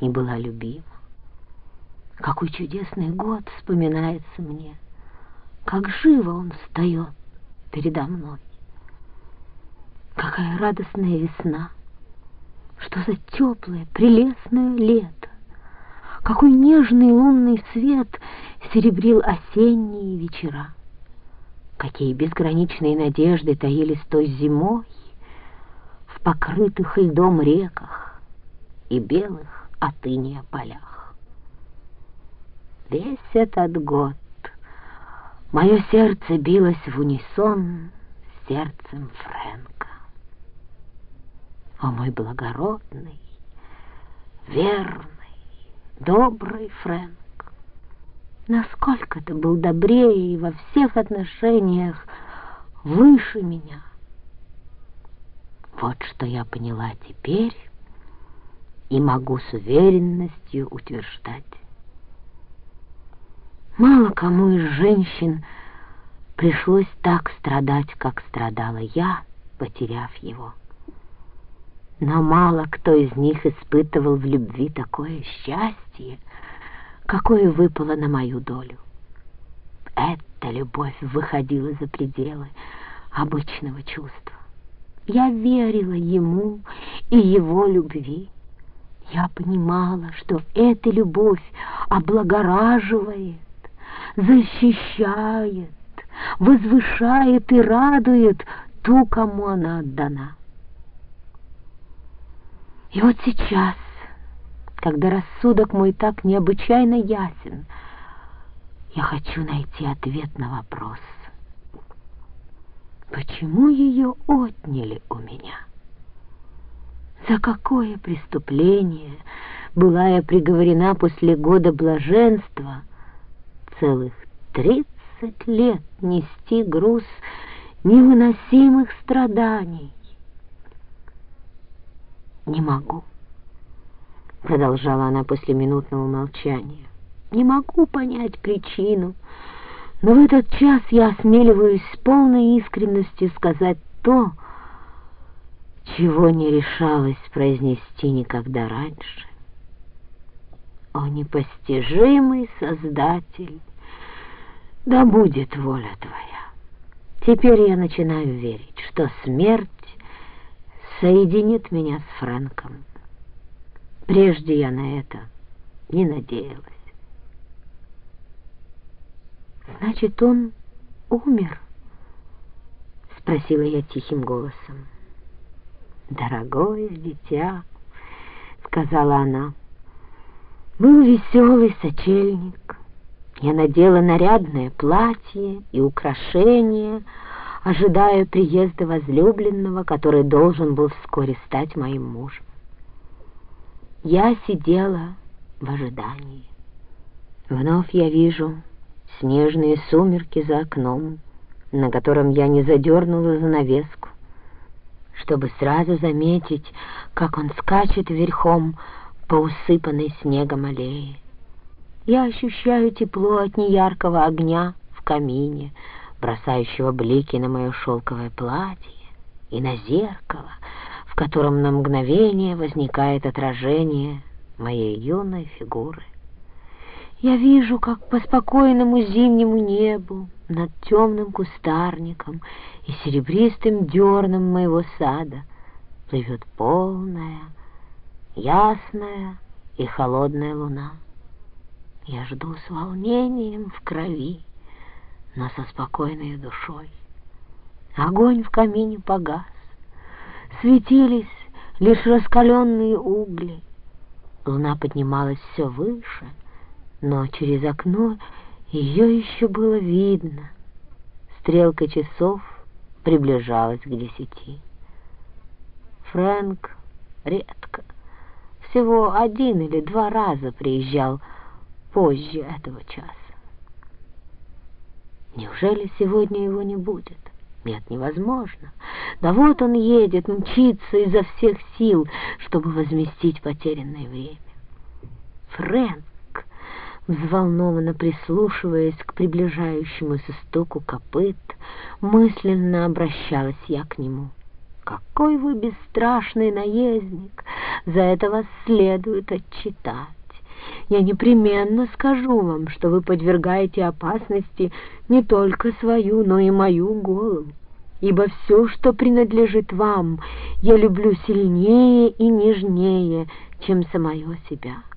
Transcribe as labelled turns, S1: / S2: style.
S1: и была любима. Какой чудесный год вспоминается мне, как живо он встает передо мной. Какая радостная весна, что за теплое, прелестное лето, какой нежный лунный свет серебрил осенние вечера, какие безграничные надежды таились той зимой в покрытых льдом реках и белых от иния полях. Весь этот год мое сердце билось в унисон сердцем Фрэнка. О мой благородный, верный, добрый Фрэнк! Насколько ты был добрее и во всех отношениях выше меня. Вот что я поняла теперь и могу с уверенностью утверждать. Мало кому из женщин пришлось так страдать, как страдала я, потеряв его. Но мало кто из них испытывал в любви такое счастье, какое выпало на мою долю. Эта любовь выходила за пределы обычного чувства. Я верила ему и его любви. Я понимала, что эта любовь облагораживает, защищает, возвышает и радует ту, кому она отдана. И вот сейчас, когда рассудок мой так необычайно ясен, я хочу найти ответ на вопрос. Почему ее отняли у меня? За какое преступление была я приговорена после года блаженства целых тридцать лет нести груз невыносимых страданий? «Не могу», — продолжала она после минутного молчания. «Не могу понять причину, но в этот час я осмеливаюсь с полной искренностью сказать то, чего не решалась произнести никогда раньше. О, непостижимый Создатель, да будет воля Твоя! Теперь я начинаю верить, что смерть соединит меня с Фрэнком. Прежде я на это не надеялась. «Значит, он умер?» — спросила я тихим голосом. «Дорогое дитя», — сказала она, — «был веселый сочельник. Я надела нарядное платье и украшения, — ожидая приезда возлюбленного, который должен был вскоре стать моим мужем. Я сидела в ожидании. Вновь я вижу снежные сумерки за окном, на котором я не задернула занавеску, чтобы сразу заметить, как он скачет верхом по усыпанной снегом аллее. Я ощущаю тепло от неяркого огня в камине, бросающего блики на мое шелковое платье и на зеркало, в котором на мгновение возникает отражение моей юной фигуры. Я вижу, как по спокойному зимнему небу над темным кустарником и серебристым дерном моего сада плывет полная, ясная и холодная луна. Я жду с волнением в крови но со спокойной душой. Огонь в камине погас, светились лишь раскаленные угли. Луна поднималась все выше, но через окно ее еще было видно. Стрелка часов приближалась к десяти. Фрэнк редко, всего один или два раза приезжал позже этого часа. Неужели сегодня его не будет? Нет, невозможно. Да вот он едет, мчится изо всех сил, чтобы возместить потерянное время. Фрэнк, взволнованно прислушиваясь к приближающемуся стуку копыт, мысленно обращалась я к нему. какой вы бесстрашный наездник! За это вас следует отчитать. Я непременно скажу вам, что вы подвергаете опасности не только свою, но и мою голову, ибо все, что принадлежит вам, я люблю сильнее и нежнее, чем самое себя».